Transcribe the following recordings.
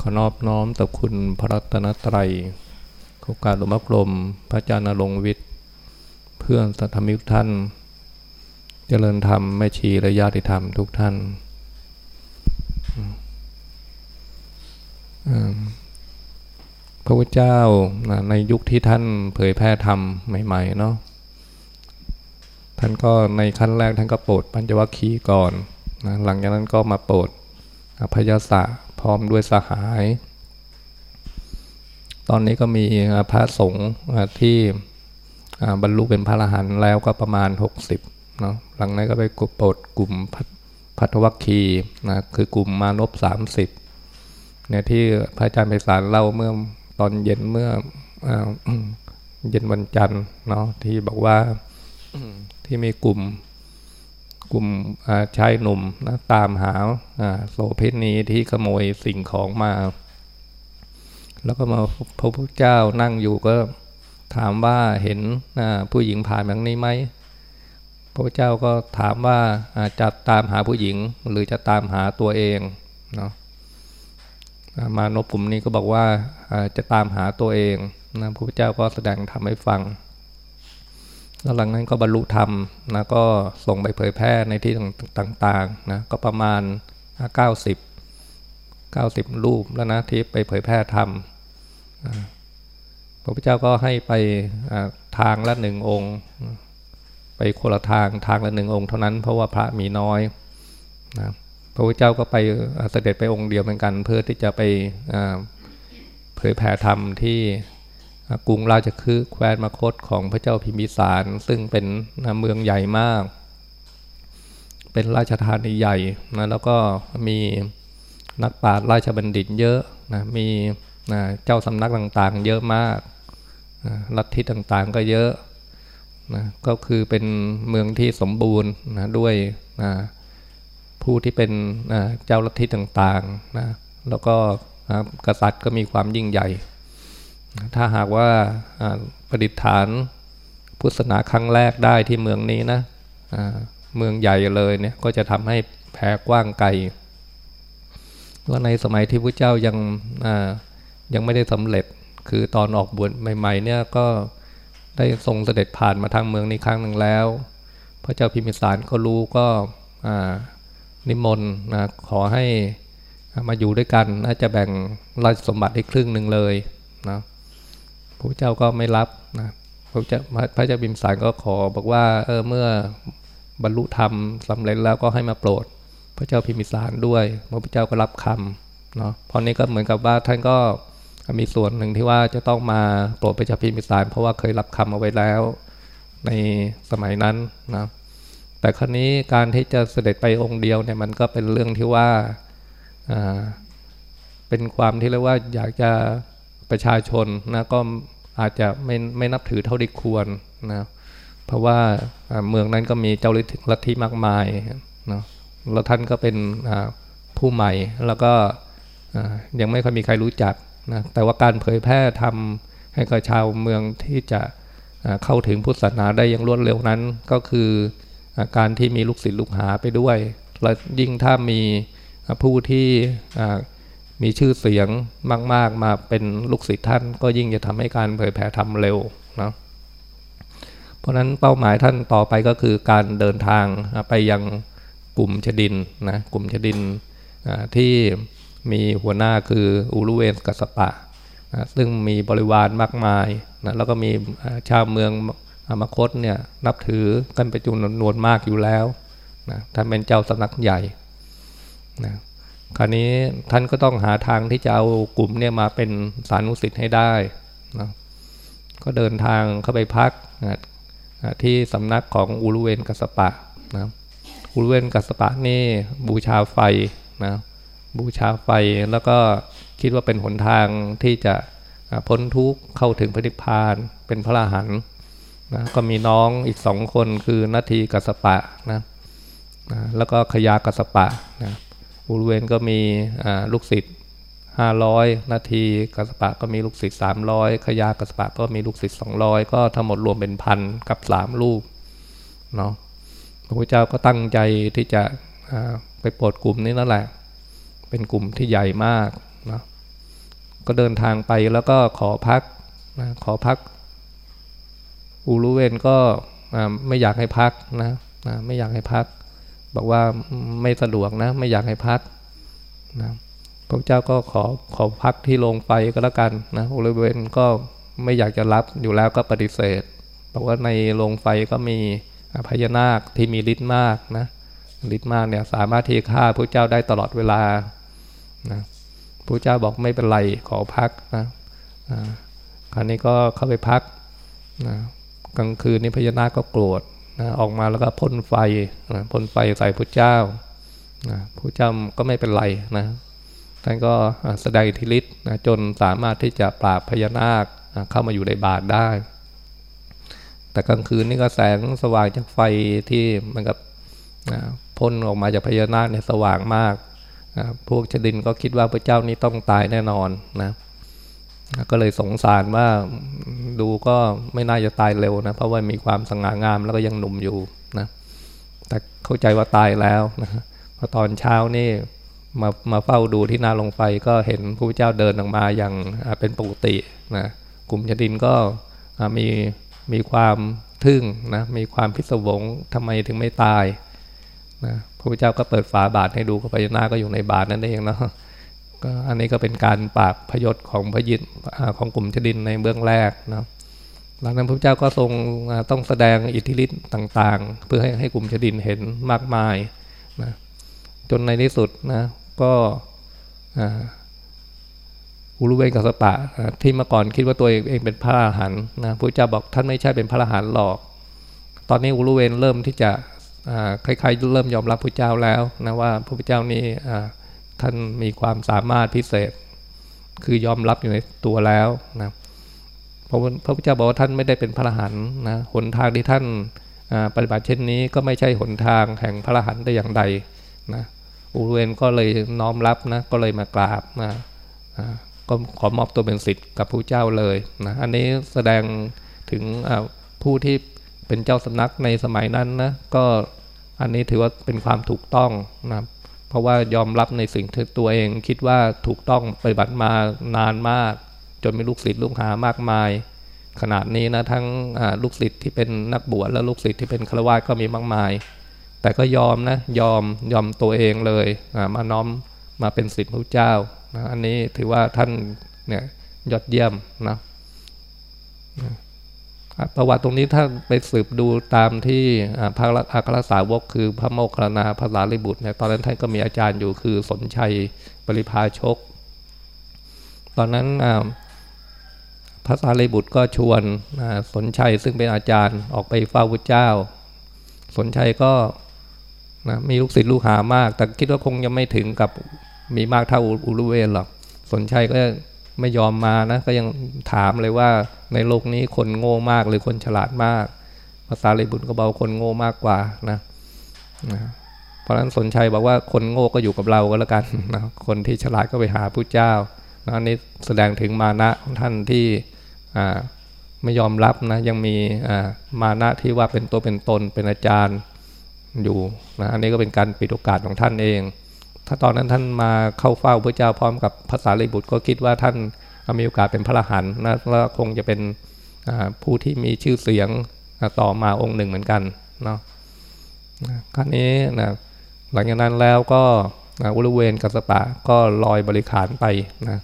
ขอนอบน้อมต่อคุณพระรัตนตรัยโอกาสหลวงพ่อกลม พระอาจารย์นรงค์วิทย์ เพื่อนสัตธรรมิกท่าน เจริญธรรมแม่ชีและญาติธรรมทุกท่าน พระพุทธเจ้าในยุคที่ท่านเผยแพร่ธรรมใหม่ๆเนาะ ท่านก็ในขั้นแรกท่านก็โปรดปัญจวัคคีย์ก่อนนะหลังจากนั้นก็มาโปรดพยาศะ พร้อมด้วยสหาย ตอนนี้ก็มีพระสงฆ์ที่บรรลุเป็นพระอรหันต์แล้วก็ประมาณ 60เนาะหลังนั้นก็ไปกปดกลุ่มพัทวัคคีนะคือกลุ่มมานพ30เนี่ยที่พระอาจารย์ไพศาลเล่าเมื่อตอนเย็นเมื่อเย็นวันจันทร์เนาะที่บอกว่าที่มีกลุ่ม กลุ่มชายหนุ่มนะตามหาโสเพณีที่ขโมยสิ่งของมา แล้วก็มาพระพุทธเจ้านั่งอยู่ก็ถามว่าเห็นผู้หญิงผ่านแบบนี้ไหมพระเจ้าก็ถามว่าจะตามหาผู้หญิงหรือจะตามหาตัวเองเนาะมานพกลุ่มนี้ก็บอกว่าจะตามหาตัวเองนะพระพุทธเจ้าก็แสดงทำให้ฟัง แล้วหลังนั้นก็บรรลุธรรมนะก็ส่งไปเผยแพร่ในที่ต่างๆนะก็ประมาณ 90 90 รูปแล้วนะที่ไปเผยแพร่ธรรมพระพุทธเจ้าก็ให้ไปทางละหนึ่งองค์ ไปคนละทางทางละหนึ่งองค์เท่านั้นเพราะว่าพระมีน้อยนะพระพุทธเจ้าก็ไปเสด็จไปองค์เดียวเหมือนกัน เพื่อที่จะไปเผยแผ่ธรรมที่ กรุงราชคฤห์แคว้นมคตของพระเจ้าพิมพิสาร ซึ่งเป็นเมืองใหญ่มาก เป็นราชธานีใหญ่นะแล้วก็มีนักปราชญ์ราชบัณฑิตเยอะนะมีนะเจ้าสำนักต่างๆ เยอะมากนะลัทธิต่างๆก็เยอะนะก็คือเป็นเมืองที่สมบูรณ์นะด้วยนะผู้ที่เป็นนะเจ้าลัทธิต่างๆนะแล้วก็นะกษัตริย์ก็มีความยิ่งใหญ่ ถ้าหากว่าประดิษฐานพุทธศาสนาครั้งแรกได้ที่เมืองนี้นะเมืองใหญ่เลยเนี่ยก็จะทำให้แผ่กว้างไกลว่าในสมัยที่พระเจ้ายังยังไม่ได้สำเร็จ คือตอนออกบวชใหม่ๆเนี่ยก็ได้ทรงเสด็จผ่านมาทางเมืองนี้ครั้งหนึ่งแล้ว พระเจ้าพิมิสารก็รู้ก็นิมนต์ขอให้มาอยู่ด้วยกันน่าจะแบ่งราชสมบัติให้ครึ่งหนึ่งเลยนะ พระเจ้าก็ไม่รับนะพระเจ้าพระเจ้าบิมสารก็ขอบอกว่าเออเมื่อบรรลุธรรมสำเร็จแล้วก็ให้มาโปรด พระเจ้าพิมิสารด้วยพระเจ้าก็รับคำเนาะพอนี้ก็เหมือนกับว่าท่านก็มีส่วนหนึ่งที่ว่าจะต้องมาโปรดพระเจ้าพิมิสาร เพราะว่าเคยรับคำเอาไว้แล้วในสมัยนั้นนะแต่ครั้นี้การที่จะเสด็จไปองค์เดียวเนี่ยมันก็เป็นเรื่องที่ว่าเป็นความที่เรียกว่าอยากจะ ประชาชนนะก็อาจจะไม่ไม่นับถือเท่าที่ควรนะเพราะว่าเมืองนั้นก็มีเจ้าลัทธิมากมายนะแล้วท่านก็เป็นผู้ใหม่แล้วก็ยังไม่ค่อยมีใครรู้จักนะแต่ว่าการเผยแพร่ทำให้กับชาวเมืองที่จะเข้าถึงพุทธศาสนาได้อย่างรวดเร็วนั้นก็คือการที่มีลูกศิษย์ลูกหาไปด้วย และยิ่งถ้ามีผู้ที่ มีชื่อเสียงมาก ๆ มาเป็นลูกศิษย์ท่านก็ยิ่งจะทำให้การเผยแผ่ทำเร็วนะเพราะนั้นเป้าหมายท่านต่อไปก็คือการเดินทางไปยังกลุ่มชดินนะกลุ่มชดินที่มีหัวหน้าคืออูรุเวนกัสปะนะซึ่งมีบริวารมากมายนะแล้วก็มีชาวเมืองอมคตเนี่ยนับถือกันเป็นจำนวนมากอยู่แล้วนะท่านเป็นเจ้าสำนักใหญ่นะ คราวนี้ท่านก็ต้องหาทางที่จะเอากลุ่มเนี่ยมาเป็นสานุสิทธิ์ให้ได้นะก็เดินทางเข้าไปพักนะที่สำนักของอุรุเวนกัสปะนะอุรุเวนกัสปะนี่บูชาไฟนะบูชาไฟแล้วก็คิดว่าเป็นหนทางที่จะพ้นทุกข์เข้าถึงพระนิพพานเป็นพระอรหันต์นะก็มีน้องอีกสองคนคือนาทีกัสปะนะนะแล้วก็ขยากัสปะนะ บริเวณก็มีลูกศิษย์ห้าร้อยนาทีกัสปะก็มีลูกศิษย์สามร้อยขยากัสปะก็มีลูกศิษย์สองร้อยก็ทั้งหมดรวมเป็นพันกับสามลูกเนาะพระพุทธเจ้าก็ตั้งใจที่จะไปโปรดกลุ่มนี้นั่นแหละ เป็นกลุ่มที่ใหญ่มากนะก็เดินทางไปแล้วก็ขอพักนะขอพัก อูรุเวนก็ไม่อยากให้พักนะนะไม่อยากให้พัก บอกว่าไม่สะดวกนะ ไม่อยากให้พักนะพระเจ้าก็ขอขอพักที่โรงไฟก็แล้วกันนะอูรุเวนก็ไม่อยากจะรับอยู่แล้วก็ปฏิเสธบอกว่าในโรงไฟก็มีพญานาคที่มีฤทธิ์มากนะฤทธิ์มากเนี่ยสามารถที่ฆ่าพระเจ้าได้ตลอดเวลานะพระเจ้าบอกไม่เป็นไรขอพักนะคราวนี้ก็เข้าไปพักนะกลางคืนนี้พญานาคก็โกรธ นะออกมาแล้วก็พ่นไฟนะพ่นไฟใส่พระเจ้านะพระเจ้าก็ไม่เป็นไรนะท่านก็แสดงอิทธิฤทธิ์นะจนสามารถที่จะปราบพญานาคนะเข้ามาอยู่ในบาทได้ แต่กลางคืนนี่ก็แสงสว่างจากไฟที่มันกับนะพ่นออกมาจากพญานาคเนี่ยสว่างมากนะพวกชดินก็คิดว่าพระเจ้านี้ต้องตายแน่นอนนะ ก็เลยสงสารว่าดูก็ไม่น่าจะตายเร็วนะเพราะว่ามีความสง่างามแล้วก็ยังหนุ่มอยู่นะแต่เข้าใจว่าตายแล้วนะพอตอนเช้านี่มามาเฝ้าดูที่นาลงไฟก็เห็นพระพุทธเจ้าเดินออกมาอย่างเป็นปกตินะกลุ่มชดินก็มีมีความทึ่งนะมีความพิศวงทำไมถึงไม่ตายนะพระพุทธเจ้าก็เปิดฝาบาทให้ดูกับพญานาคก็อยู่ในบาทนั่นเองเนาะ ก็อันนี้ก็เป็นการปราบพยศของพยิตของกลุ่มชดินในเบื้องแรกนะหลังนั้นพระเจ้าก็ทรงต้องแสดงอิทธิฤทธิ์ต่าง ๆ เพื่อให้ให้กลุ่มชดินเห็นมากมายนะจนในที่สุดนะก็อุรุเวนกัสปะที่เมื่อก่อนคิดว่าตัวเองเองเป็นพระอรหันต์นะพระเจ้าบอกท่านไม่ใช่เป็นพระอรหันต์หรอก ตอนนี้อุรุเวนเริ่มที่จะคล้ายๆเริ่มยอมรับพระเจ้าแล้วนะว่าพระพุทธเจ้านี้ ท่านมีความสามารถพิเศษ คือยอมรับอยู่ในตัวแล้วนะเพราะพระพุทธเจ้าบอกว่าท่านไม่ได้เป็นพระอรหันต์นะหนทางที่ท่านปฏิบัติเช่นนี้ก็ไม่ใช่หนทางแห่งพระอรหันต์ได้อย่างใดนะอุเวนก็เลยน้อมรับนะก็เลยมากราบนะก็ขอมอบตัวเป็นสิทธิ์กับพระเจ้าเลยนะอันนี้แสดงถึงผู้ที่เป็นเจ้าสำนักในสมัยนั้นนะก็อันนี้ถือว่าเป็นความถูกต้องนะ เพราะว่ายอมรับในสิ่งที่ตัวเองคิดว่าถูกต้องปฏิบัติมานานมาก จนมีลูกศิษย์ลูกหามากมาย ขนาดนี้นะทั้งลูกศิษย์ที่เป็นนักบวชและลูกศิษย์ที่เป็นฆราวาสก็มีมากมาย แต่ก็ยอมนะยอมยอมตัวเองเลยมาน้อมมาเป็นศิษย์พระเจ้านะอันนี้ถือว่าท่านเนี่ยยอดเยี่ยมนะ ประวัติตรงนี้ถ้าไปสืบดูตามที่พระอัครสาวกคือพระโมคคัลลาพระสารีบุตรเนี่ยตอนนั้นท่านก็มีอาจารย์อยู่คือสนชัยปริพาชก ตอนนั้นพระสารีบุตรก็ชวนสนชัยซึ่งเป็นอาจารย์ออกไปเฝ้าพระเจ้า สนชัยก็นะมีลูกศิษย์ลูกหามาก แต่คิดว่าคงยังไม่ถึงกับมีมากเท่าอุรุเวนหรอกสนชัยก็ ไม่ยอมมานะก็ยังถามเลยว่าในโลกนี้คนโง่มากหรือคนฉลาดมาก ภาษาเลยบุญก็บอกคนโง่มากกว่านะนะเพราะฉะนั้นสนชัยบอกว่าคนโง่ก็อยู่กับเราก็แล้วกันนะคนที่ฉลาดก็ไปหาผู้เจ้านะนนี้แสดงถึงมานะของท่านที่ไม่ยอมรับนะยังมีมานะที่ว่าเป็นตัวเป็นตนเป็นอาจารย์อยู่นะอันนี้ก็เป็นการปิดโอกาสของท่านเอง ถ้าตอนนั้นท่านมาเข้าเฝ้าพระเจ้าพร้อมกับภาษาลิบุตรก็คิดว่าท่านมีโอกาสเป็นพระอรหันต์นะแล้วคงจะเป็นผู้ที่มีชื่อเสียงต่อมาองค์หนึ่งเหมือนกันเนาะครั้นี้นะหลังจากนั้นแล้วก็อุรุเวนกัสปะก็ลอยบริขารไปนะ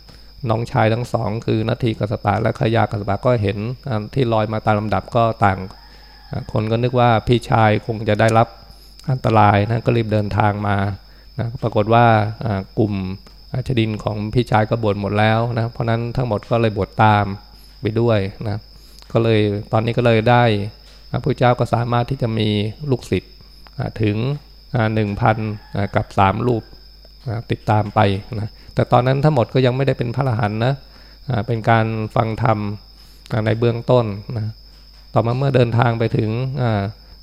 น้องชายทั้งสอง คือนาทีกัสปะและขยากัสปะก็เห็นที่ลอยมาตามลำดับก็ต่าง คนก็นึกว่าพี่ชายคงจะได้รับอันตรายนะก็รีบเดินทางมา นะปรากฏว่ากลุ่มชดินของพี่ชายก็บวชหมดแล้วนะเพราะนั้นทั้งหมดก็เลยบวชตามไปด้วยนะก็เลยตอนนี้ก็เลยได้พระพุทธเจ้าก็สามารถที่จะมีลูกศิษย์ถึงหนึ่งพันกับสามรูปติดตามไปนะแต่ตอนนั้นทั้งหมดก็ยังไม่ได้เป็นพระอรหันต์นะเป็นการฟังธรรมในเบื้องต้นนะต่อมาเมื่อเดินทางไปถึง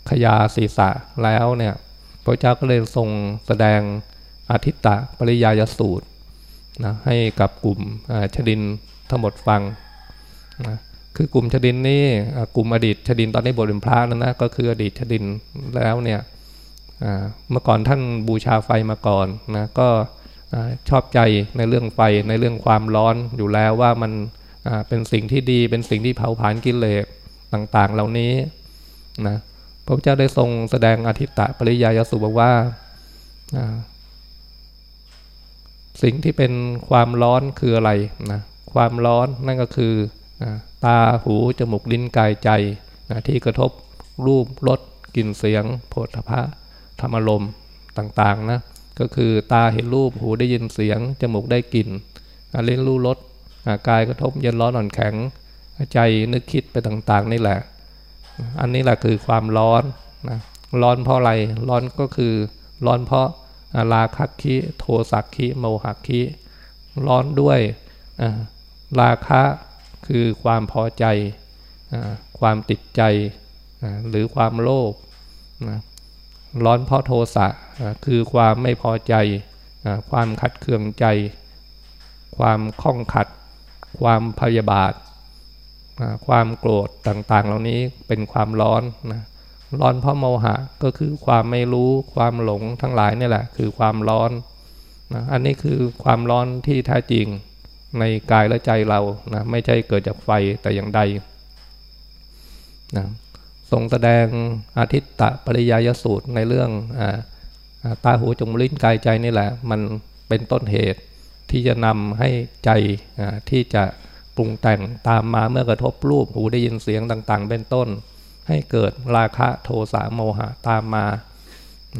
ขยาศีสะแล้วเนี่ย พระเจ้าก็เลยทรงแสดงอาทิตตะปริยายสูตรนะให้กับกลุ่มชดินทั้งหมดฟังนะคือกลุ่มชดินนี่กลุ่มอดีตชดินตอนนี้บวชเป็นพระนั่นนะก็คืออดีตชดินแล้วเนี่ยเมื่อก่อนท่านบูชาไฟมาก่อนนะก็ชอบใจในเรื่องไฟในเรื่องความร้อนอยู่แล้วว่ามันเป็นสิ่งที่ดีเป็นสิ่งที่เผาผลาญกิเลสต่างๆ เหล่านี้นะ พระพุทธเจ้าได้ทรงแสดงอธิตตปริยายสุบอกว่า สิ่งที่เป็นความร้อนคืออะไรนะความร้อนนั่นก็คือตาหูจมูกลิ้นกายใจนะที่กระทบรูปรสกลิ่นเสียงโผฏฐะธรรมลมต่างๆนะก็คือตาเห็นรูปหูได้ยินเสียง จมูกได้กลิ่นเล่นรู้รสกายกระทบเย็นร้อนอ่อนแข็งใจนึกคิดไปต่างๆนี่แหละ อันนี้แหละคือความร้อนนะร้อนเพราะอะไรร้อนก็คือร้อนเพราะราคะคิโทสักคิโมหคิ ร้อนด้วยราคะคือความพอใจความติดใจหรือความโลภร้อนเพราะโทสะคือความไม่พอใจ ความขัดเคืองใจ ความข้องขัด ความพยาบาท ความโกรธต่างๆ เหล่านี้เป็นความร้อนนะร้อนเพราะโมหะก็คือความไม่รู้ความหลงทั้งหลายนี่แหละ คือความร้อนนะอันนี้คือความร้อนที่แท้จริงในกายและใจเรานะไม่ใช่เกิดจากไฟแต่อย่างใดนะทรงแสดงอาทิตตะปริยายสูตรในเรื่องอตาหูจมูกลิ้นกายใจนี่แหละ มันเป็นต้นเหตุที่จะนำให้ใจที่จะ ปรุงแต่งตามมาเมื่อกระทบรูปหูได้ยินเสียงต่าง ๆ เป็นต้น ให้เกิดราคะโทสะโมหะตามมา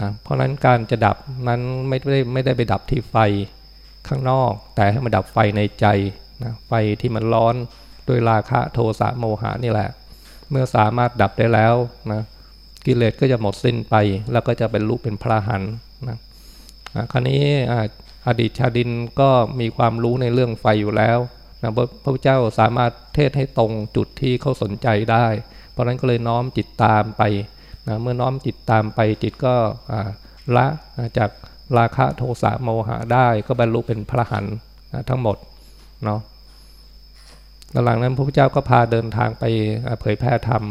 นะเพราะนั้นการจะดับนั้นไม่ได้ไม่ได้ไปดับที่ไฟข้างนอก แต่ให้มาดับไฟในใจนะไฟที่มันร้อนด้วยราคะโทสะโมหะนี่แหละ เมื่อสามารถดับได้แล้วนะกิเลสก็จะหมดสิ้นไป แล้วก็จะเป็นรูปเป็นพระหันนะคราวนี้อดีตชาดินก็มีความรู้ในเรื่องไฟอยู่แล้ว นะพระพุทธเจ้าสามารถเทศให้ตรงจุดที่เขาสนใจได้ เพราะนั้นก็เลยน้อมจิตตามไปนะเมื่อน้อมจิตตามไปจิตก็ละจากราคะโทสะโมหะได้ก็บรรลุเป็นพระหันนะทั้งหมดเนาะหลังนั้นพระพุทธเจ้าก็พาเดินทางไปเผยแพร่ธรรม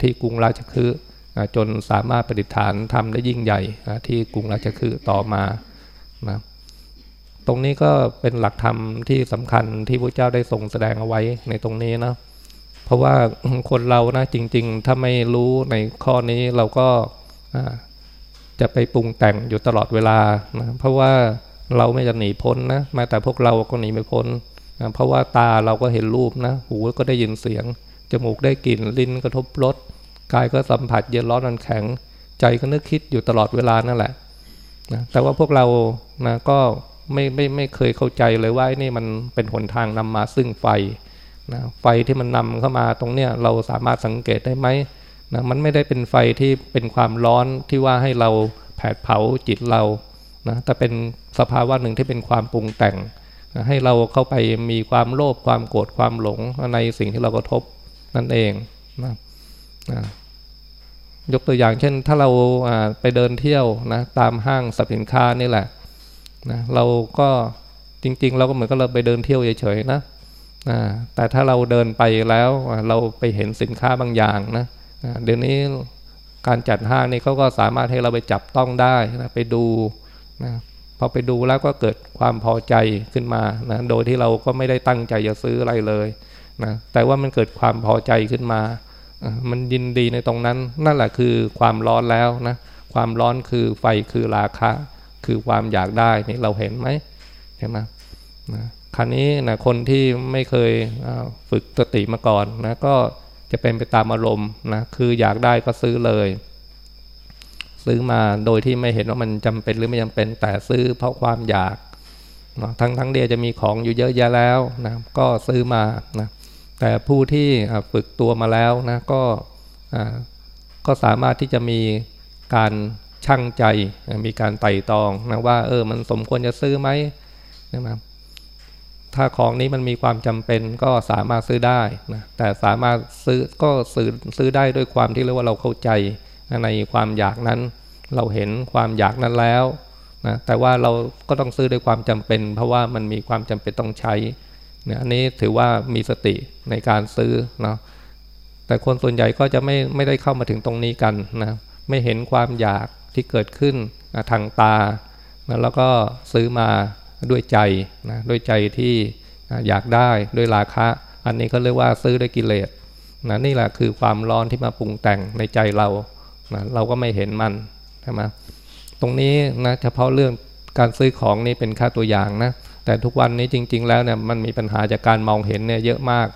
ที่กรุงราชคฤห์จนสามารถประดิษฐานทำได้ยิ่งใหญ่ที่กรุงราชคฤห์ต่อมานะ ตรงนี้ก็เป็นหลักธรรมที่สำคัญที่พระเจ้าได้ทรงแสดงเอาไว้ในตรงนี้นะ เพราะว่าคนเรานะจริง ๆ ถ้าไม่รู้ในข้อนี้เราก็จะไปปรุงแต่งอยู่ตลอดเวลานะเพราะว่าเราไม่จะหนีพ้นนะแม้แต่พวกเราก็หนีไม่พ้นนะเพราะว่าตาเราก็เห็นรูปนะ หูก็ได้ยินเสียง จมูกได้กลิ่น ลิ้นกระทบรส กายก็สัมผัสเย็นร้อนนันแข็ง ใจก็นึกคิดอยู่ตลอดเวลานั่นแหละนะแต่ว่าพวกเรานะก็ ไม่ไม่ไม่เคยเข้าใจเลยว่านี่มันเป็นหนทางนำมาซึ่งไฟนะไฟที่มันนำเข้ามาตรงเนี้ยเราสามารถสังเกตได้ไหมนะมันไม่ได้เป็นไฟที่เป็นความร้อนที่ว่าให้เราแผดเผาจิตเรานะแต่เป็นสภาวะหนึ่งที่เป็นความปรุงแต่งนะให้เราเข้าไปมีความโลภความโกรธความหลงในสิ่งที่เรากระทบนั่นเองนะนะยกตัวอย่างเช่น ถ้าเราไปเดินเที่ยวนะตามห้างสรรพสินค้านี่แหละ นะเราก็จริง ๆ เราก็เหมือนกับเราไปเดินเที่ยวเฉยๆนะนะแต่ถ้าเราเดินไปแล้วเราไปเห็นสินค้าบางอย่างนะนะเดี๋ยวนี้การจัดห้างนี่เขาก็สามารถให้เราไปจับต้องได้นะไปดูนะพอไปดูแล้วก็เกิดความพอใจขึ้นมานะโดยที่เราก็ไม่ได้ตั้งใจจะซื้ออะไรเลยนะแต่ว่ามันเกิดความพอใจขึ้นมา มันยินดีในตรงนั้น นั่นแหละคือความร้อนแล้วนะ ความร้อนคือไฟคือราคะ คือความอยากได้นี่เราเห็นไหมเห็นไหมนะคราวนี้นะคนที่ไม่เคยฝึกสติมาก่อนนะก็จะเป็นไปตามอารมณ์นะคืออยากได้ก็ซื้อเลย ซื้อมาโดยที่ไม่เห็นว่ามันจำเป็นหรือไม่จำเป็นแต่ซื้อเพราะความอยากนะทั้งทั้งเดียจะมีของอยู่เยอะแยะแล้วนะก็ซื้อมานะแต่ผู้ที่ฝึกตัวมาแล้วนะก็ก็สามารถที่จะมีการ ช่างใจมีการไต่ตองนะว่าเออมันสมควรจะซื้อไหมนะครับถ้าของนี้มันมีความจำเป็นก็สามารถซื้อได้นะแต่สามารถซื้อก็ซื้อซื้อได้ด้วยความที่เรียกว่าเราเข้าใจในความอยากนั้น เราเห็นความอยากนั้นแล้วนะแต่ว่าเราก็ต้องซื้อด้วยความจำเป็น เพราะว่ามันมีความจำเป็นต้องใช้เนี่ยอันนี้ถือว่ามีสติในการซื้อเนาะแต่คนส่วนใหญ่ก็จะไม่ไม่ได้เข้ามาถึงตรงนี้กันนะไม่เห็นความอยาก ที่เกิดขึ้นทางตาแล้วก็ซื้อมาด้วยใจนะด้วยใจที่อยากได้ด้วยราคะ อันนี้ก็เรียกว่าซื้อด้วยกิเลสนะนี่แหละคือความร้อนที่มาปรุงแต่งในใจเรานะเราก็ไม่เห็นมันใช่ไหมตรงนี้นะเฉพาะเรื่องการซื้อของนี่เป็นค่าตัวอย่างนะแต่ทุกวันนี้จริง ๆ แล้วเนี่ยมันมีปัญหาจากการมองเห็นเนี่ยเยอะมาก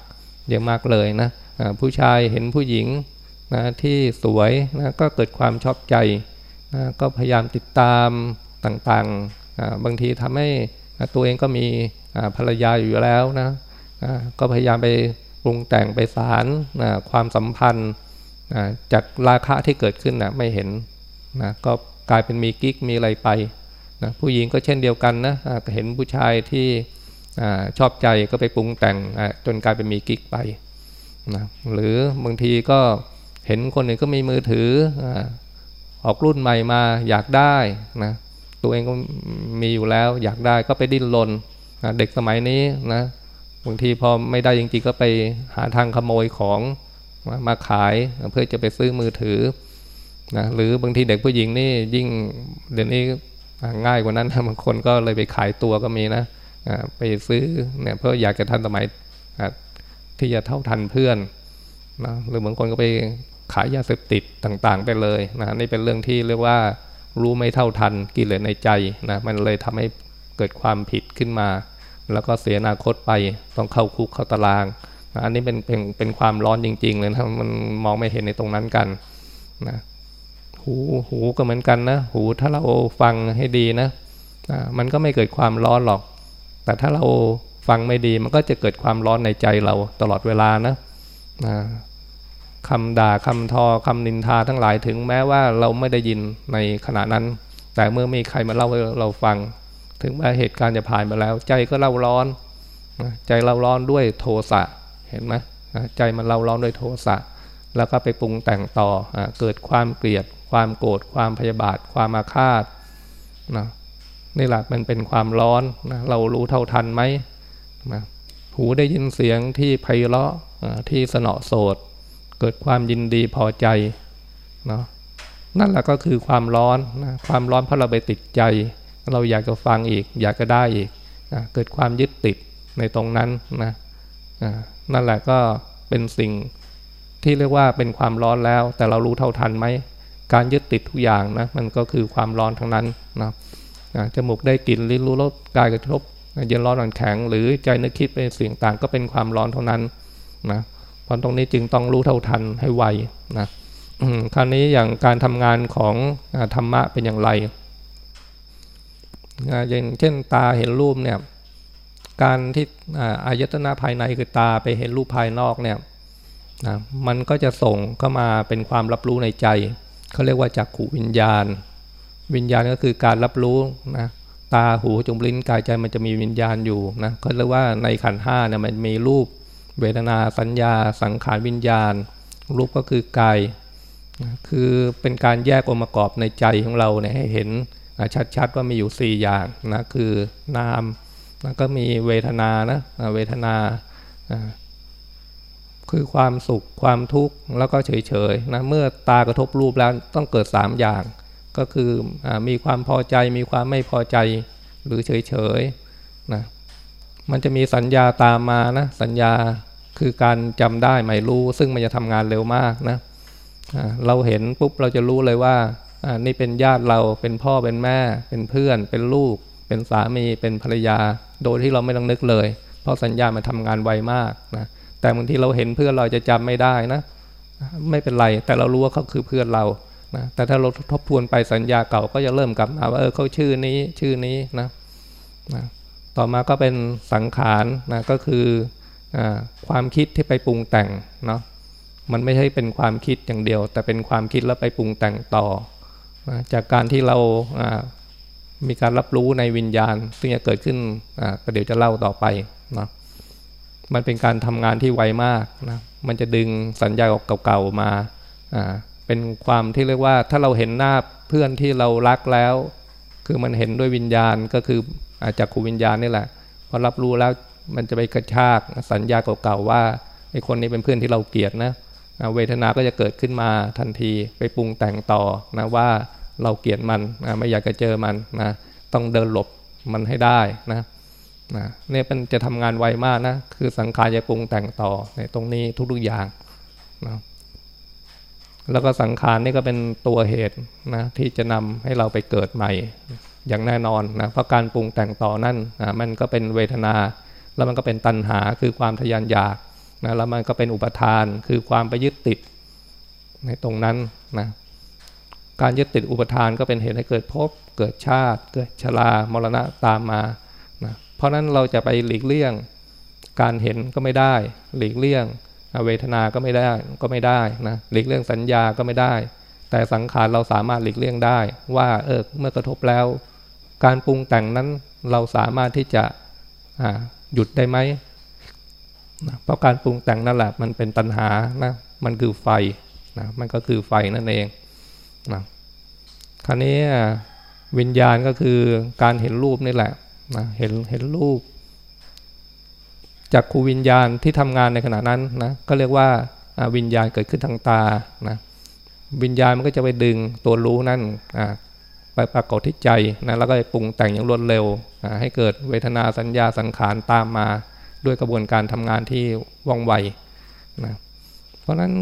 เยอะมากเลยนะผู้ชายเห็นผู้หญิงนะที่สวยนะก็เกิดความชอบใจ ก็พยายามติดตามต่างๆ บางทีทำให้ตัวเองก็มีภรรยาอยู่แล้วนะก็พยายามไปปรุงแต่งไปสารความสัมพันธ์จากราคะที่เกิดขึ้นนะไม่เห็นนะก็กลายเป็นมีกิ๊กมีอะไรไปนะผู้หญิงก็เช่นเดียวกันนะเห็นผู้ชายที่ชอบใจก็ไปปรุงแต่งจนกลายเป็นมีกิ๊กไปนะหรือบางทีก็เห็นคนอื่นก็มีมือถือ ออกรุ่นใหม่มาอยากได้นะตัวเองก็มีอยู่แล้ว อยากได้ก็ไปดิ้นรนนะเด็กสมัยนี้นะบางทีพอไม่ได้จริงๆก็ไปหาทางขโมยของมาขายเพื่อจะไปซื้อมือถือนะหรือบางทีเด็กผู้หญิงนี่ยิ่งเดี๋ยวนี้ง่ายกว่านั้นบางคนก็เลยไปขายตัวก็มีนะไปซื้อเนี่ยเพื่ออยากจะทันสมัยที่จะเท่าทันเพื่อนนะหรือบางคนก็ไป ขายยาเสพติดต่างๆ ไปเลยนะนี่เป็นเรื่องที่เรียกว่ารู้ไม่เท่าทันกิเลสในใจนะมันเลยทำให้เกิดความผิดขึ้นมา แล้วก็เสียอนาคตไปต้องเข้าคุกเข้าตารางนะอันนี้เป็นเป็นเป็นความร้อนจริง ๆ เลยนะมันมองไม่เห็นในตรงนั้นกันนะหูหูก็เหมือนกันนะหูถ้าเราฟังให้ดีนะนะมันก็ไม่เกิดความร้อนหรอก แต่ถ้าเราฟังไม่ดีมันก็จะเกิดความร้อนในใจเราตลอดเวลานะนะ คำด่าคำทอคำนินทาทั้งหลายถึงแม้ว่าเราไม่ได้ยินในขณะนั้น แต่เมื่อมีใครมาเล่าให้เราฟัง ถึงแม้เหตุการณ์จะผ่านไปแล้ว ใจก็เล่าร้อน ใจเราร้อนด้วยโทสะเห็นไหมใจมันเราร้อนด้วยโทสะแล้วก็ไปปรุงแต่งต่อเกิดความเกลียด ความโกรธความพยาบาท ความอาฆาตนะนี่แหละมันเป็นความร้อนนะเรารู้เท่าทันไหมนะหูได้ยินเสียงที่ไพเราะที่สนอโสด เกิดความยินดีพอใจเนาะนั่นแหละก็คือความร้อนนะความร้อนเพราะเราไปติดใจ เราอยากจะฟังอีก อยากจะได้อีกนะเกิดความยึดติดในตรงนั้นนะนั่นแหละก็เป็นสิ่งที่เรียกว่าเป็นความร้อนแล้ว แต่เรารู้เท่าทันไหมการยึดติดทุกอย่างนะมันก็คือความร้อนทั้งนั้นนะจมูกได้กลิ่นลิ้นรู้รสกายกระทบเย็นร้อนอ่อนแข็ง หรือใจนึกคิดเป็นสิ่งต่างก็เป็นความร้อนเท่านั้นนะ เพราะตรงนี้จึงต้องรู้เท่าทันให้ไวนะคราวนี้อย่างการทำงานของธรรมะเป็นอย่างไรอย่างเช่นตาเห็นรูปเนี่ยการที่อายตนะภายในคือตาไปเห็นรูปภายนอกเนี่ยนะมันก็จะส่งเข้ามาเป็นความรับรู้ในใจเขาเรียกว่าจักขูวิญญาณ วิญญาณก็คือการรับรู้นะตาหูจมูกลิ้นกายใจมันจะมีวิญญาณอยู่นะเขาเรียกว่าในขันห้าเนี่ยมันมีรูป เวทนาสัญญา สังขารวิญญาณ รูปก็คือกายคือเป็นการแยกองค์ประกอบในใจของเราเนี่ยให้เห็นชัดๆว่ามีอยู่ 4 อย่างนะคือนามแล้วก็มีเวทนานะเวทนาคือความสุขความทุกข์แล้วก็เฉยๆนะเมื่อตากระทบรูปแล้วต้องเกิด 3 อย่าง ก็คืออมีความพอใจมีความไม่พอใจหรือเฉยๆนะมันจะมีสัญญาตามมานะสัญญา คือการจำได้ไม่รู้ ซึ่งมันจะทำงานเร็วมากนะเราเห็นปุ๊บเราจะรู้เลยว่านี่เป็นญาติเราเป็นพ่อเป็นแม่ เป็นเพื่อน เป็นลูก เป็นสามีเป็นภรรยา โดยที่เราไม่ต้องนึกเลย เพราะสัญญามันทำงานไวมากนะแต่บางทีเราเห็นเพื่อนเราจะจำไม่ได้นะ ไม่เป็นไรแต่เรารู้ว่าเขาคือเพื่อนเรานะแต่ถ้าเราทบทวนไปสัญญาเก่าก็จะเริ่มกลับมาว่าเออเขาชื่อนี้ชื่อนี้นะนะต่อมาก็เป็นสังขารนะก็คือ ความคิดที่ไปปรุงแต่งเนาะมันไม่ใช่เป็นความคิดอย่างเดียว แต่เป็นความคิดแล้วไปปรุงแต่งต่อนะจากการที่เรามีการรับรู้ในวิญญาณ ซึ่งจะเกิดขึ้นประเดี๋ยวจะเล่าต่อไปเนาะมันเป็นการทำงานที่ไวมากนะมันจะดึงสัญญาเก่าๆมาเป็นความที่เรียกว่าถ้าเราเห็นหน้าเพื่อนที่เรารักแล้ว คือมันเห็นด้วยวิญญาณก็คืออาจากขูวิญญาณนี่แหละพอรับรู้แล้ว มันจะไปกระชากสัญญาเก่าๆว่าไอ้คนนี้เป็นเพื่อนที่เราเกลียดนะเวทนาก็จะเกิดขึ้นมาทันทีไปปรุงแต่งต่อนะว่าเราเกลียดมันนะไม่อยากจะเจอมันนะต้องเดินหลบมันให้ได้นะนะเนี่ยเป็นจะทำงานไวมากนะ คือสังขารจะปรุงแต่งต่อในตรงนี้ทุกๆอย่างนะแล้วก็สังขารนี่ก็เป็นตัวเหตุนะที่จะนำให้เราไปเกิดใหม่ อย่างแน่นอนนะเพราะการปรุงแต่งต่อนั่นนะมันก็เป็นเวทนา แล้วมันก็เป็นตัณหาคือความทยานอยากนะแล้วมันก็เป็นอุปทานคือความไปยึดติดในตรงนั้นนะการยึดติดอุปทานก็เป็นเหตุให้เกิดภพเกิดชาติ เกิดชรามรณะตามมานะเพราะนั้นเราจะไปหลีกเลี่ยง การเห็นก็ไม่ได้ หลีกเลี่ยงเวทนาก็ไม่ได้ก็ไม่ได้นะหลีกเลี่ยงสัญญาก็ไม่ได้ แต่สังขารเราสามารถหลีกเลี่ยงได้ ว่าเออเมื่อกระทบแล้ว การปรุงแต่งนั้นเราสามารถที่จะ หยุดได้ไหมนะเพราะการปรุงแต่งนั่นแหละมันเป็นตัณหานะมันคือไฟนะมันก็คือไฟนั่นเองนะคราวนี้วิญญาณก็คือการเห็นรูปนี่แหละนะเห็นเห็นรูปจากครูวิญญาณที่ทำงานในขณะนั้นนะก็เรียกว่าวิญญาณเกิดขึ้นทางตานะวิญญาณมันก็จะไปดึงตัวรู้นั่น ไปปรากฏที่ใจนะแล้วก็ปรุงแต่งอย่างรวดเร็วให้เกิดเวทนาสัญญาสังขารตามมา ด้วยกระบวนการทำงานที่ว่องไวนะเพราะฉะนั้น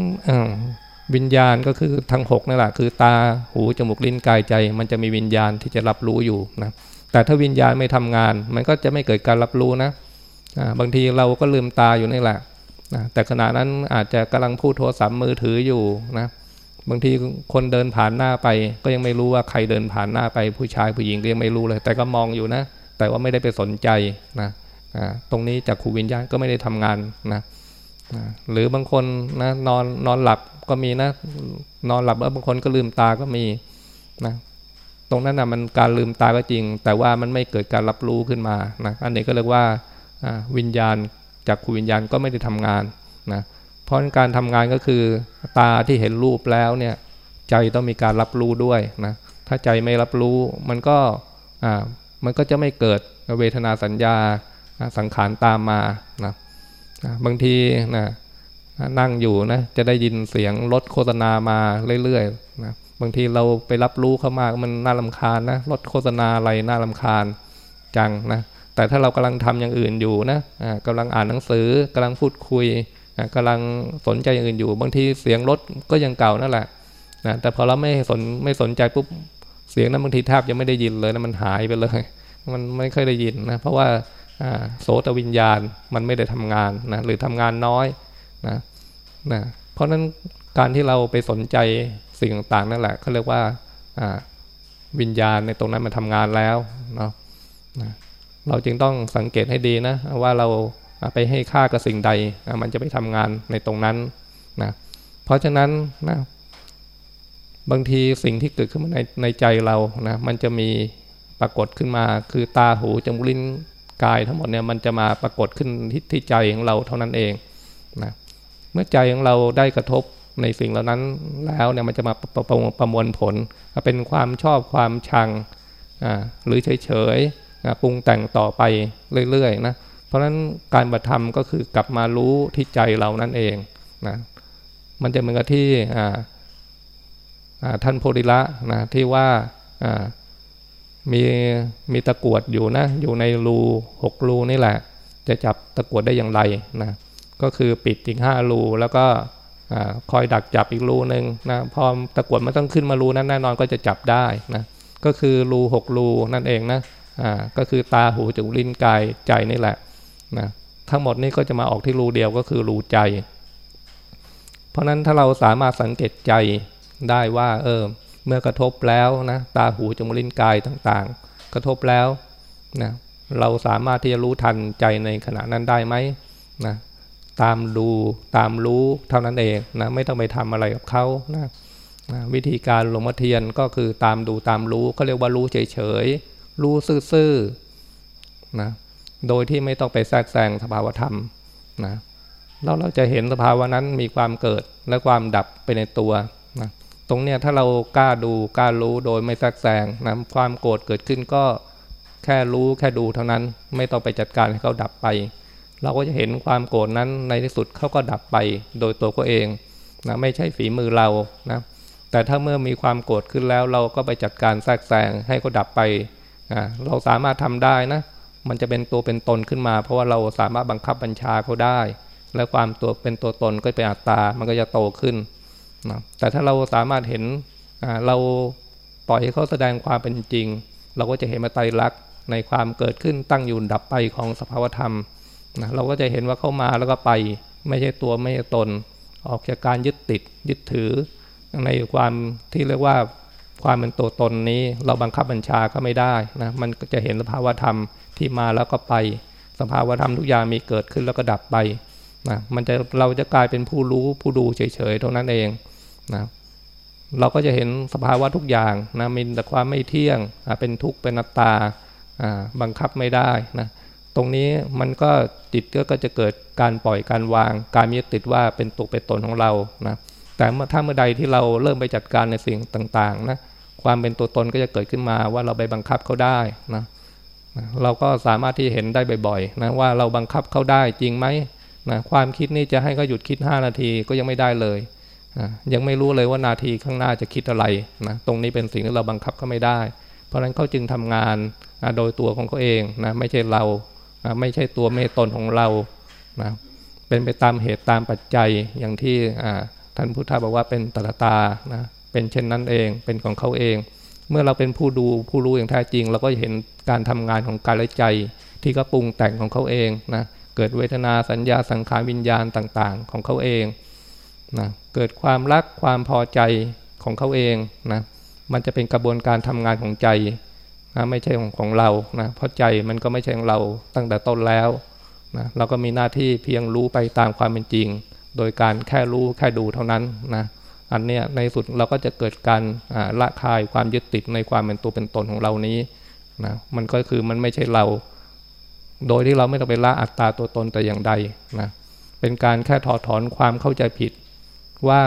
วิญญาณก็คือทั้งหกนั่นแหละคือตาหูจมูกลิ้นกายใจ มันจะมีวิญญาณที่จะรับรู้อยู่นะแต่ถ้าวิญญาณไม่ทำงาน มันก็จะไม่เกิดการรับรู้นะบางทีเราก็ลืมตาอยู่นี่แหละนะแต่ขณะนั้นอาจจะกำลังพูดโทรศัพท์มือถืออยู่นะ บางทีคนเดินผ่านหน้าไป ก็ยังไม่รู้ว่าใครเดินผ่านหน้าไป ผู้ชายผู้หญิงก็ยังไม่รู้เลย แต่ก็มองอยู่นะ แต่ว่าไม่ได้ไปสนใจนะตรงนี้จากขูวิญญาณก็ไม่ได้ทำงานนะหรือบางคนนะนอนนอนหลับก็มีนะ นอนหลับแล้วบางคนก็ลืมตาก็มีนะตรงนั้นนะมันการลืมตาก็จริง แต่ว่ามันไม่เกิดการรับรู้ขึ้นมานะอันนี้ก็เรียกว่าวิญญาณจากขูวิญญาณก็ไม่ได้ทำงานนะ เพราะการทำงานก็คือตาที่เห็นรูปแล้วเนี่ยใจต้องมีการรับรู้ด้วยนะถ้าใจไม่รับรู้มันก็อ่ามันก็จะไม่เกิดเวทนาสัญญาสังขารตามมานะบางทีนะนั่งอยู่นะจะได้ยินเสียงรถโฆษณามาเรื่อยๆนะบางทีเราไปรับรู้เข้ามามันน่าลำคาญนะรถโฆษณาอะไรน่าลำคาญจังนะแต่ถ้าเรากำลังทำอย่างอื่นอยู่นะกำลังอ่านหนังสือกำลังพูดคุย กำลังสนใจอย่างอื่นอยู่ บางทีเสียงรถก็ยังเก่านั่นแหละนะแต่พอเราไม่สนไม่สนใจปุ๊บเสียงนั้นบางทีแทบยังไม่ได้ยินเลยนะมันหายไปเลย มันไม่ค่อยได้ยินนะเพราะว่าโสตวิญญาณมันไม่ได้ทำงานนะหรือทำงานน้อยนะนะเพราะนั้นการที่เราไปสนใจสิ่งต่างๆนั่นแหละเขาเรียกว่าวิญญาณในตรงนั้นมันทำงานแล้วเนาะนะเราจึงต้องสังเกตให้ดีนะว่าเรา ไปให้ค่ากับสิ่งใดมันจะไปทำงานในตรงนั้นนะเพราะฉะนั้นนะบางทีสิ่งที่เกิดขึ้นมาในในใจเรานะมันจะมีปรากฏขึ้นมาคือตาหูจมูกลิ้นกายทั้งหมดเนี่ยมันจะมาปรากฏขึ้นที่ที่ใจของเราเท่านั้นเองนะเมื่อใจของเราได้กระทบในสิ่งเหล่านั้นแล้วเนี่ยมันจะมาประประประมวลผล เป็นความชอบความชังหรือเฉยๆปรุงแต่งต่อไปเรื่อยๆนะ เพราะฉะนั้นการบัตธรรมก็คือกลับมารู้ที่ใจเรานั่นเองนะมันจะเหมือนกับที่ท่านโพธิละนะที่ว่ามีมีตะกวดอยู่นะ อยู่ในรูหกรูนี่แหละ จะจับตะกวดได้อย่างไรนะก็คือปิดอีกห้ารูแล้วก็คอยดักจับอีกรูหนึ่งนะพอตะกวดมันต้องขึ้นมารูนั้นแน่นอนก็จะจับได้นะก็คือรูหกรูนั่นเองนะอ่าก็คือตาหูจมูกลิ้นกายใจนี่แหละ นะทั้งหมดนี้ก็จะมาออกที่รูเดียวก็คือรูใจ เพราะนั้นถ้าเราสามารถสังเกตใจได้ว่าเออเมื่อกระทบแล้วนะตาหูจมูกลิ้นกายต่างๆ กระทบแล้วนะเราสามารถที่จะรู้ทันใจในขณะนั้นได้ไหมนะตามดูตามรู้เท่านั้นเองนะไม่ต้องไปทำอะไรกับเขานะนะวิธีการลงมาเทียนก็คือตามดูตามรู้ก็เรียกว่ารู้เฉยๆรู้ซื่อๆนะ โดยที่ไม่ต้องไปแทรกแซงสภาวธรรมนะแล้วเราจะเห็นสภาวะนั้นมีความเกิดและความดับไปในตัวนะตรงเนี้ยถ้าเรากล้าดูกล้ารู้โดยไม่แทรกแซงนะความโกรธเกิดขึ้นก็แค่รู้แค่ดูเท่านั้นไม่ต้องไปจัดการให้เขาดับไป เราก็จะเห็นความโกรธนั้นในที่สุดเขาก็ดับไปโดยตัวเขาเองนะไม่ใช่ฝีมือเรานะแต่ถ้าเมื่อมีความโกรธขึ้นแล้วเราก็ไปจัดการแทรกแซงให้เขาดับไปเราสามารถทำได้นะ มันจะเป็นตัวเป็นตนขึ้นมา เพราะว่าเราสามารถบังคับบัญชาเขาได้ และความตัวเป็นตัวตนก็เป็นอัตตา มันก็จะโตขึ้นนะแต่ถ้าเราสามารถเห็นเราปล่อยให้เขาแสดงความเป็นจริง เราก็จะเห็นมาไตรลักษณ์ในความเกิดขึ้นตั้งอยู่ดับไปของสภาวธรรมนะเราก็จะเห็นว่าเข้ามาแล้วก็ไป ไม่ใช่ตัวไม่ใช่ตน ออกจากการยึดติดยึดถือ ในความที่เรียกว่าความเป็นตัวตนนี้ เราบังคับบัญชาก็ไม่ได้นะมันก็จะเห็นสภาวธรรม ที่มาแล้วก็ไป สภาวธรรมทุกอย่างมีเกิดขึ้นแล้วก็ดับไปนะมันจะเราจะกลายเป็นผู้รู้ผู้ดูเฉยๆเท่านั้นเองนะเราก็จะเห็นสภาวะทุกอย่างนะมีแต่ความไม่เที่ยงเป็นทุกข์เป็นนัตตาบังคับไม่ได้นะตรงนี้มันก็จิตก็จะเกิดการปล่อยการวาง การมีติดว่าเป็นตัวเป็นตนของเรานะแต่เมื่อถ้าเมื่อใดที่เราเริ่มไปจัดการในสิ่งต่างๆนะความเป็นตัวตนก็จะเกิดขึ้นมาว่าเราไปบังคับเขาได้นะ เราก็สามารถที่เห็นได้บ่อยๆนะว่าเราบังคับเขาได้จริงไหมนะความคิดนี่จะให้เขาหยุดคิด 5 นาทีก็ยังไม่ได้เลยนะยังไม่รู้เลยว่านาทีข้างหน้าจะคิดอะไรนะตรงนี้เป็นสิ่งที่เราบังคับเขาไม่ได้ เพราะฉะนั้นเขาจึงทำงานนะโดยตัวของเขาเองนะไม่ใช่เรานะไม่ใช่ตัวเมตตนของเรานะเป็นไปตามเหตุตามปัจจัยอย่างที่ท่านพุทธาบอกว่าเป็นตตตานะเป็นเช่นนั้นเองเป็นของเขาเอง เมื่อเราเป็นผู้ดูผู้รู้อย่างแท้จริง เราก็เห็นการทำงานของกายและใจ ที่ก็ปรุงแต่งของเขาเองนะเกิดเวทนาสัญญาสังขารวิญญาณต่างๆ ของเขาเองนะเกิดความรักความพอใจของเขาเองนะมันจะเป็นกระบวนการทำงานของใจนะไม่ใช่ของของเรานะเพราะใจมันก็ไม่ใช่ของเราตั้งแต่ต้นแล้วนะเราก็มีหน้าที่เพียงรู้ไปตามความเป็นจริง โดยการแค่รู้แค่ดูเท่านั้นนะ อันเนี้ยในสุดเราก็จะเกิดการละคายความยึดติดในความเป็นตัวเป็นตนของเรานี้นะมันก็คือมันไม่ใช่เรา โดยที่เราไม่ต้องไปละอัตตาตัวตนแต่อย่างใดนะเป็นการแค่ถอดถอนความเข้าใจผิดว่า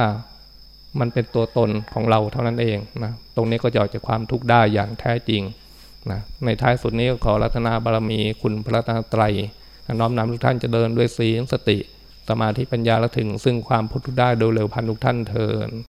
มันเป็นตัวตนของเราเท่านั้นเองนะตรงนี้ก็จะออกจากความทุกข์ได้อย่างแท้จริงนะในท้ายสุดนี้ก็ขอรัตนาบารมีคุณพระตนตรัยน้อมนำทุกท่านจะเดินด้วยศีลสติ สมาธิปัญญาและถึงซึ่งความพุทธได้โดยเร็วพันทุกท่านเทิน